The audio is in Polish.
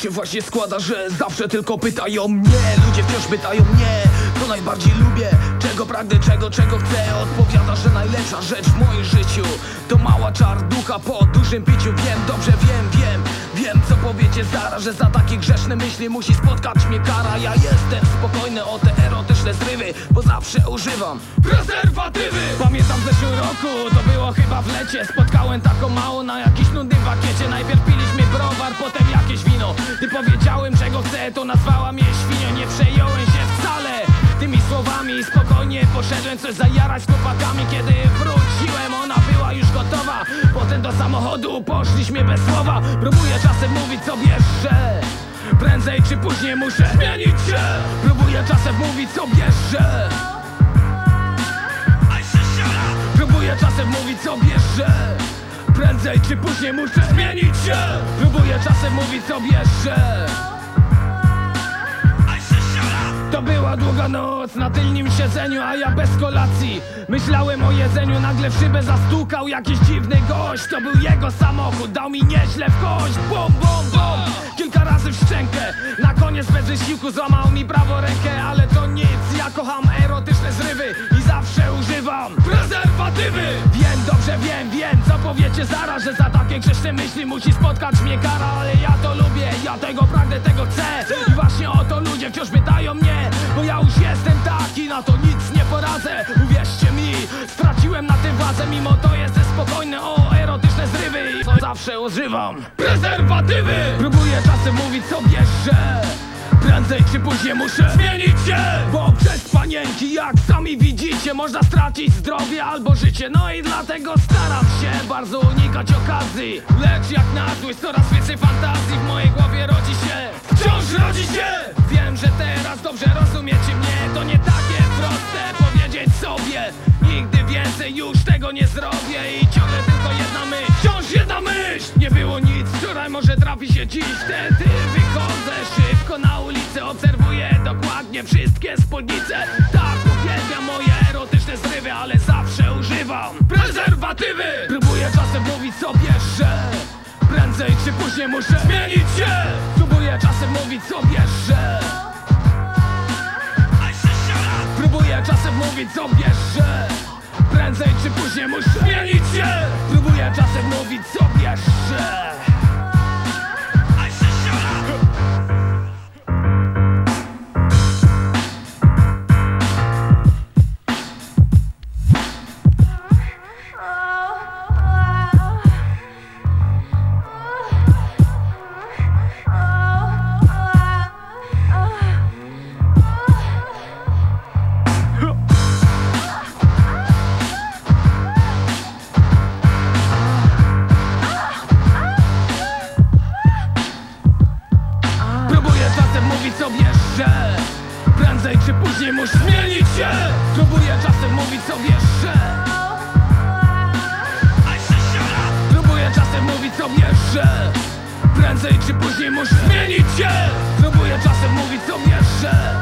się właśnie składa, że zawsze tylko pytają mnie. Ludzie wciąż pytają mnie, najbardziej lubię. Czego pragnę, czego, czego chcę. Odpowiada, że najlepsza rzecz w moim życiu To mała czarducha. Po dużym piciu Wiem, dobrze wiem, wiem Wiem co powiecie zaraz, że za takie grzeszne myśli musi spotkać mnie kara. Ja jestem spokojny o te erotyczne zrywy Bo zawsze używam prezerwatywy Pamiętam w zeszłym roku, to było chyba w lecie. Spotkałem taką małą na jakiś nudnym pakiecie Najpierw piliśmy browar, potem jakieś wino. Gdy powiedziałem czego chcę, to nazwała mnie świnią Nie przejąłem Spokojnie poszedłem coś zajarać z chłopakami Kiedy wróciłem, ona była już gotowa. Potem do samochodu poszliśmy bez słowa. Próbuję czasem mówić sobie, że Prędzej czy później muszę zmienić się. Próbuję czasem mówić sobie, że Próbuję czasem mówić sobie, że Prędzej czy później muszę zmienić się. Próbuję czasem mówić sobie, że była długa noc na tylnym siedzeniu, a ja bez kolacji. Myślałem o jedzeniu, nagle w szybę zastukał jakiś dziwny gość. To był jego samochód, dał mi nieźle w kość. Bom, bom, bom, kilka razy w szczękę. Na koniec bez wysiłku złamał mi prawo rękę Ale to nic, ja kocham erotyczne zrywy I zawsze używam prezerwatywy. Wiem, dobrze wiem, wiem, co powiecie zaraz Że za takie grzeszne myśli musi spotkać mnie kara Ale ja to lubię, ja tego pragnę, tego chcę. I właśnie o to ludzie wciąż pytają mnie Bo ja już jestem taki, na to nic nie poradzę. Uwierzcie mi, straciłem na tym władzę Mimo to jestem spokojny o erotyczne zrywy. I co zawsze używam. Prezerwatywy! Próbuję czasem mówić sobie, że Prędzej czy później muszę zmienić się. Bo przez panienki, jak sami widzicie Można stracić zdrowie albo życie. No i dlatego staram się bardzo unikać okazji. Lecz jak na złość coraz więcej fantazji W mojej głowie rodzi się już tego nie zrobię I ciągle tylko jedna myśl. Wciąż jedna myśl! Nie było nic, wczoraj może trafi się dziś. Wtedy wychodzę szybko na ulicę Obserwuję dokładnie wszystkie spódnice. Tak uwielbiam moje erotyczne zrywy Ale zawsze używam prezerwatywy. Próbuję czasem mówić sobie, że Prędzej czy później muszę zmienić się. Próbuję czasem mówić sobie, że Próbuję czasem mówić sobie, że Prędzej czy później muszę zmienić się! Próbuję czasem mówić sobie, że Prędzej czy później muszę zmienić się. Próbuję czasem mówić sobie, że Próbuję czasem mówić sobie, że Prędzej czy później muszę zmienić się. Próbuję czasem mówić sobie, że